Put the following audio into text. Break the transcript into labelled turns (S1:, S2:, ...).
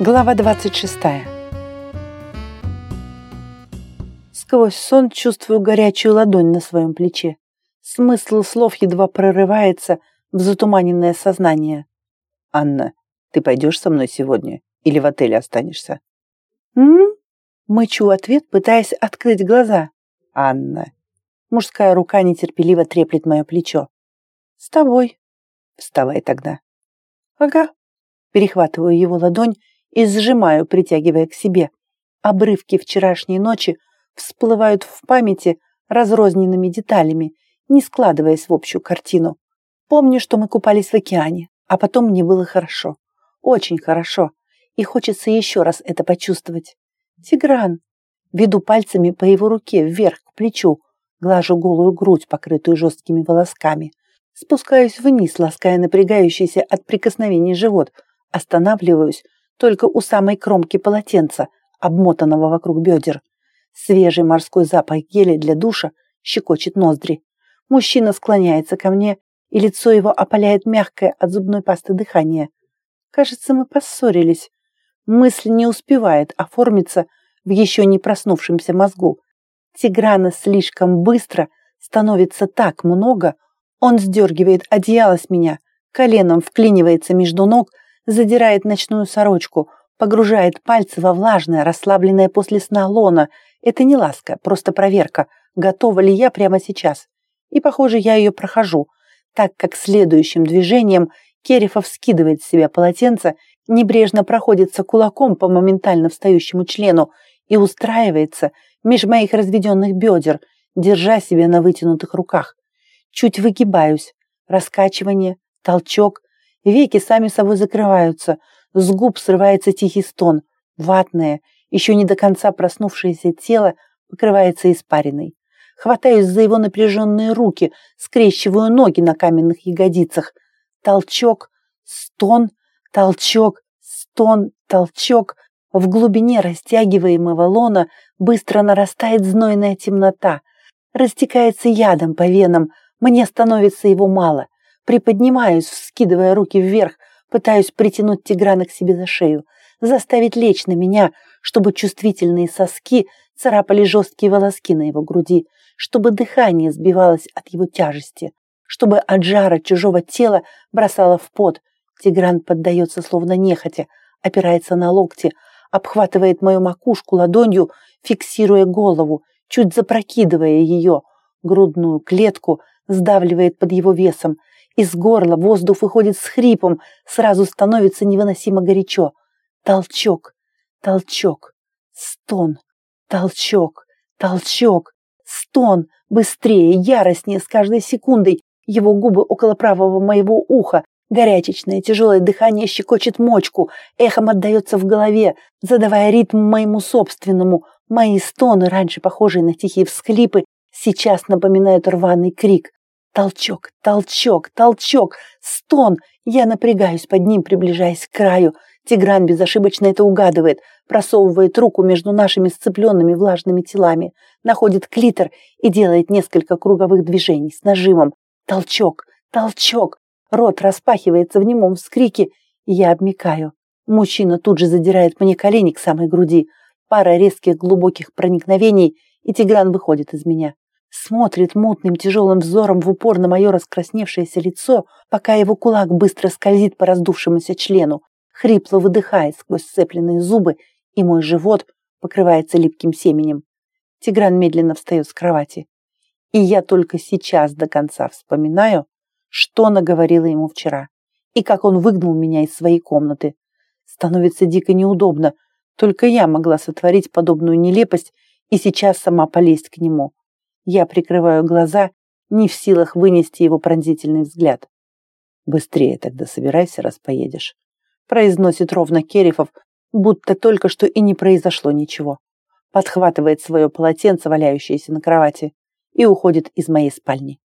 S1: Глава 26. Сквозь сон чувствую горячую ладонь на своем плече. Смысл слов едва прорывается в затуманенное сознание.
S2: «Анна, ты пойдешь со мной сегодня или в отеле останешься?»
S1: «М?» Мычу ответ, пытаясь открыть глаза.
S2: «Анна».
S1: Мужская рука нетерпеливо треплет мое плечо. «С тобой».
S2: «Вставай тогда».
S1: «Ага». Перехватываю его ладонь и сжимаю, притягивая к себе. Обрывки вчерашней ночи всплывают в памяти разрозненными деталями, не складываясь в общую картину. Помню, что мы купались в океане, а потом мне было хорошо. Очень хорошо. И хочется еще раз это почувствовать. Тигран. Веду пальцами по его руке вверх к плечу, глажу голую грудь, покрытую жесткими волосками. Спускаюсь вниз, лаская напрягающийся от прикосновений живот. Останавливаюсь, только у самой кромки полотенца, обмотанного вокруг бедер. Свежий морской запах геля для душа щекочет ноздри. Мужчина склоняется ко мне, и лицо его опаляет мягкое от зубной пасты дыхание. Кажется, мы поссорились. Мысль не успевает оформиться в еще не проснувшемся мозгу. Тиграна слишком быстро становится так много, он сдергивает одеяло с меня, коленом вклинивается между ног, задирает ночную сорочку, погружает пальцы во влажное, расслабленное после сна лона. Это не ласка, просто проверка, готова ли я прямо сейчас. И, похоже, я ее прохожу, так как следующим движением Керифов скидывает с себя полотенце, небрежно проходится кулаком по моментально встающему члену и устраивается меж моих разведенных бедер, держа себя на вытянутых руках. Чуть выгибаюсь, раскачивание, толчок, Веки сами собой закрываются, с губ срывается тихий стон. Ватное, еще не до конца проснувшееся тело покрывается испариной. Хватаюсь за его напряженные руки, скрещиваю ноги на каменных ягодицах. Толчок, стон, толчок, стон, толчок. В глубине растягиваемого лона быстро нарастает знойная темнота. Растекается ядом по венам, мне становится его мало. Приподнимаюсь, вскидывая руки вверх, пытаюсь притянуть Тиграна к себе за шею, заставить лечь на меня, чтобы чувствительные соски царапали жесткие волоски на его груди, чтобы дыхание сбивалось от его тяжести, чтобы от жара чужого тела бросало в пот. Тигран поддается словно нехотя, опирается на локти, обхватывает мою макушку ладонью, фиксируя голову, чуть запрокидывая ее, грудную клетку сдавливает под его весом, из горла воздух выходит с хрипом, сразу становится невыносимо горячо. Толчок, толчок, стон, толчок, толчок, стон, быстрее, яростнее с каждой секундой. Его губы около правого моего уха, горячечное тяжелое дыхание щекочет мочку, эхом отдается в голове, задавая ритм моему собственному. Мои стоны, раньше похожие на тихие всхлипы, сейчас напоминают рваный крик. Толчок, толчок, толчок, стон. Я напрягаюсь под ним, приближаясь к краю. Тигран безошибочно это угадывает, просовывает руку между нашими сцепленными влажными телами, находит клитор и делает несколько круговых движений с нажимом. Толчок, толчок. Рот распахивается в немом вскрике, и я обмикаю. Мужчина тут же задирает мне колени к самой груди. Пара резких глубоких проникновений, и Тигран выходит из меня смотрит мутным тяжелым взором в упор на мое раскрасневшееся лицо, пока его кулак быстро скользит по раздувшемуся члену, хрипло выдыхает сквозь сцепленные зубы, и мой живот покрывается липким семенем. Тигран медленно встает с кровати. И я только сейчас до конца вспоминаю, что наговорила ему вчера, и как он выгнал меня из своей комнаты. Становится дико неудобно, только я могла сотворить подобную нелепость и сейчас сама полезть к нему. Я прикрываю глаза, не в силах вынести его пронзительный взгляд. «Быстрее тогда собирайся, раз поедешь», произносит ровно Керифов, будто только что и не произошло ничего. Подхватывает свое полотенце, валяющееся на кровати, и уходит из моей спальни.